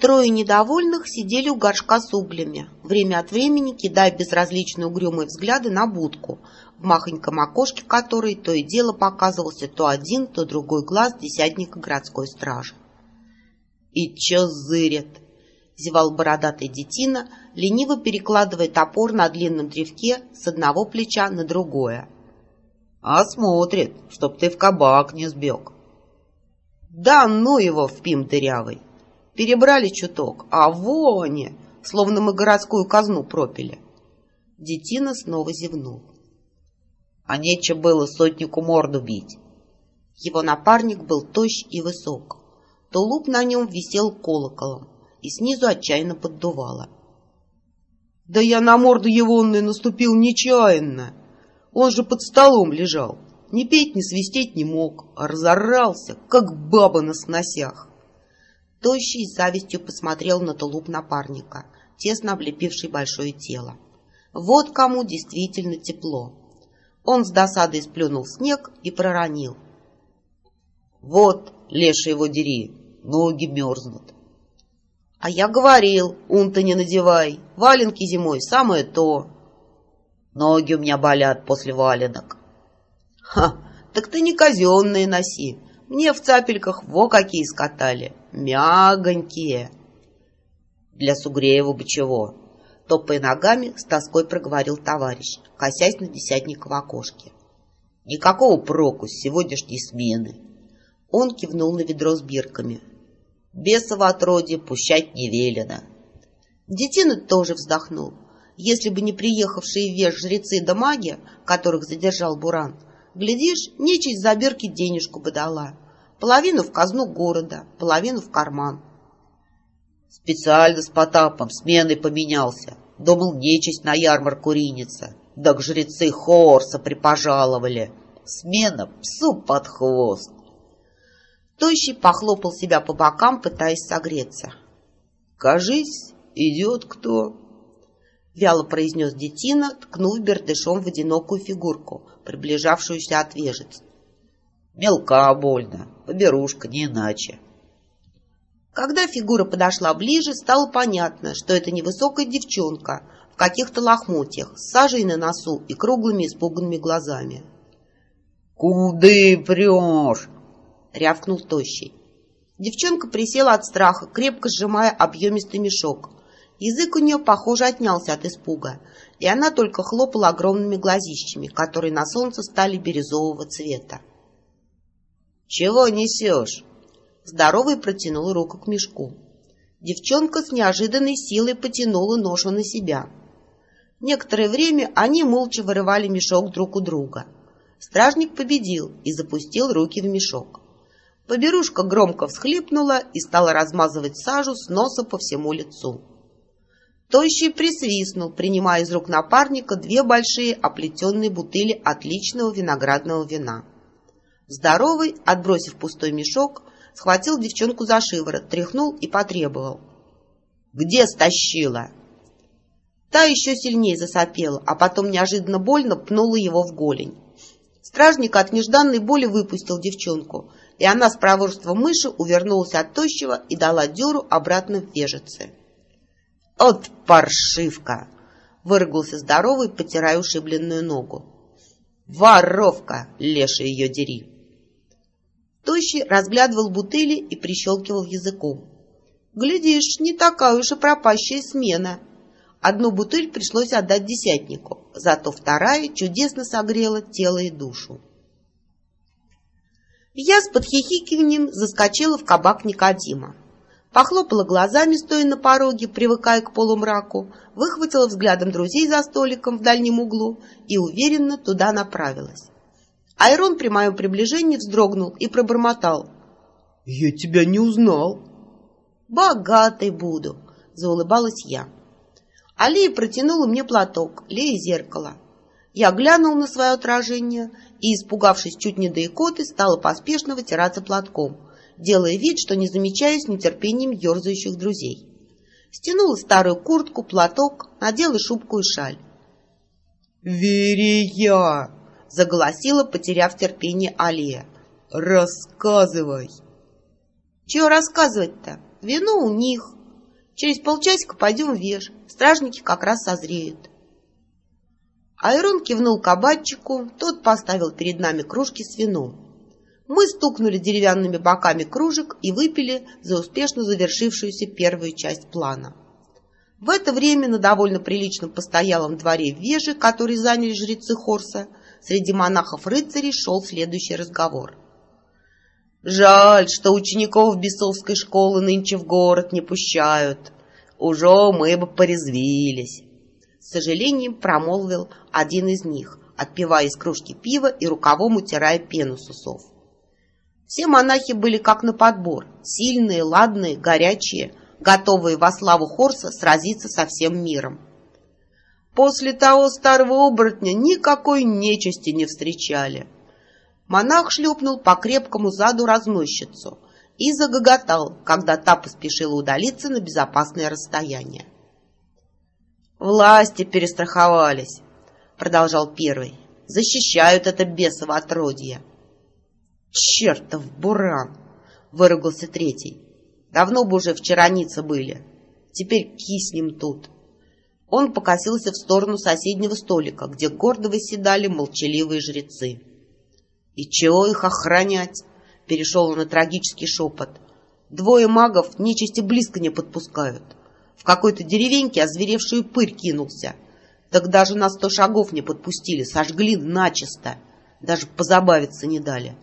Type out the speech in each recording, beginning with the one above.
Трое недовольных сидели у горшка с углями, время от времени кидая безразличные угрюмые взгляды на будку, в махоньком окошке которой то и дело показывался то один, то другой глаз десятника городской стражи. «И чё зырят?» — зевал бородатый детина, лениво перекладывая топор на длинном древке с одного плеча на другое. «А смотрит, чтоб ты в кабак не сбег». «Да ну его в пим дырявый!» Перебрали чуток, а воне, словно мы городскую казну пропили. Детина снова зевнул. А нече было сотнику морду бить. Его напарник был тощ и высок. Тулуп на нем висел колоколом и снизу отчаянно поддувало. Да я на морду его наступил нечаянно. Он же под столом лежал. Ни петь, ни свистеть не мог, а разорался, как баба на сносях. Тощий с завистью посмотрел на тулуп напарника, тесно облепивший большое тело. Вот кому действительно тепло. Он с досадой сплюнул снег и проронил. «Вот, леший его дери, ноги мерзнут». «А я говорил, ум-то не надевай, валенки зимой самое то». «Ноги у меня болят после валенок». «Ха, так ты не казенные носи, мне в цапельках во какие скатали, мягонькие. Для Сугреева бы чего? Топая ногами, с тоской проговорил товарищ, косясь на десятника в окошке. Никакого проку с сегодняшней смены. Он кивнул на ведро с бирками. Бесово отродье пущать не велено. Детина тоже вздохнул. Если бы не приехавшие вверх жрецы да маги, которых задержал Буран, Глядишь, нечисть за бирки денежку бы дала. Половину в казну города, половину в карман. Специально с Потапом сменой поменялся. Думал, нечисть на ярмарку ринется. Да к жрецы Хорса припожаловали. Смена псу под хвост. Тощий похлопал себя по бокам, пытаясь согреться. «Кажись, идет кто?» Вяло произнес детина, ткнув бердышом в одинокую фигурку, приближавшуюся от вежец. Мелка больно, поберушка, не иначе. Когда фигура подошла ближе, стало понятно, что это невысокая девчонка в каких-то лохмотьях, с сажей на носу и круглыми испуганными глазами. «Куды прешь?» — рявкнул тощий. Девчонка присела от страха, крепко сжимая объемистый мешок. Язык у нее, похоже, отнялся от испуга, и она только хлопала огромными глазищами, которые на солнце стали бирюзового цвета. «Чего несешь?» Здоровый протянул руку к мешку. Девчонка с неожиданной силой потянула ношу на себя. Некоторое время они молча вырывали мешок друг у друга. Стражник победил и запустил руки в мешок. Поберушка громко всхлипнула и стала размазывать сажу с носа по всему лицу. Тощий присвистнул, принимая из рук напарника две большие оплетенные бутыли отличного виноградного вина. Здоровый, отбросив пустой мешок, схватил девчонку за шиворот, тряхнул и потребовал. «Где стащила?» Та еще сильнее засопела, а потом неожиданно больно пнула его в голень. Стражник от нежданной боли выпустил девчонку, и она с проворством мыши увернулась от тощего и дала дёру обратно в вежице. «От паршивка!» — выругался здоровый, потирая ушибленную ногу. «Воровка! Леший ее дери!» Тощий разглядывал бутыли и прищелкивал языком. «Глядишь, не такая уж и пропащая смена!» Одну бутыль пришлось отдать десятнику, зато вторая чудесно согрела тело и душу. Я с подхихикиванием заскочила в кабак Никодима похлопала глазами, стоя на пороге, привыкая к полумраку, выхватила взглядом друзей за столиком в дальнем углу и уверенно туда направилась. Айрон при моем приближении вздрогнул и пробормотал. «Я тебя не узнал». «Богатой буду», — заулыбалась я. Алия протянула мне платок, Лея зеркало. Я глянул на свое отражение и, испугавшись чуть не до икоты, стала поспешно вытираться платком — делая вид, что не замечаю с нетерпением ерзающих друзей. Стянула старую куртку, платок, надела шубку и шаль. «Верия!» — заголосила, потеряв терпение Алия. «Рассказывай!» «Чего рассказывать-то? Вино у них, Через полчасика пойдем в Веж. Стражники как раз созреют. Айрон кивнул кабачику, тот поставил перед нами кружки с вином. Мы стукнули деревянными боками кружек и выпили за успешно завершившуюся первую часть плана. В это время на довольно приличном постоялом дворе в Веже, который заняли жрецы Хорса, среди монахов-рыцарей шел следующий разговор. «Жаль, что учеников бесовской школы нынче в город не пущают. Уже мы бы порезвились» с сожалением промолвил один из них, отпивая из кружки пива и рукавом утирая пену с усов. Все монахи были как на подбор, сильные, ладные, горячие, готовые во славу Хорса сразиться со всем миром. После того старого оборотня никакой нечисти не встречали. Монах шлепнул по крепкому заду разносчицу и загоготал, когда та поспешила удалиться на безопасное расстояние. «Власти перестраховались», — продолжал первый. «Защищают это бесово отродье». «Чертов буран!» — выругался третий. «Давно бы уже в Чаронице были. Теперь киснем тут». Он покосился в сторону соседнего столика, где гордо выседали молчаливые жрецы. «И чего их охранять?» — перешел он на трагический шепот. «Двое магов нечисти близко не подпускают в какой-то деревеньке озверевшую пырь кинулся. Так даже на сто шагов не подпустили, сожгли начисто. Даже позабавиться не дали.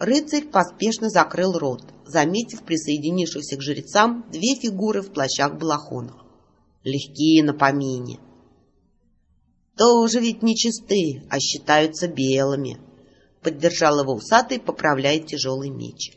Рыцарь поспешно закрыл рот, заметив присоединившихся к жрецам две фигуры в плащах-балахонах. Легкие на помине. «Тоже ведь нечистые, а считаются белыми», — поддержал его усатый, поправляя тяжелый меч.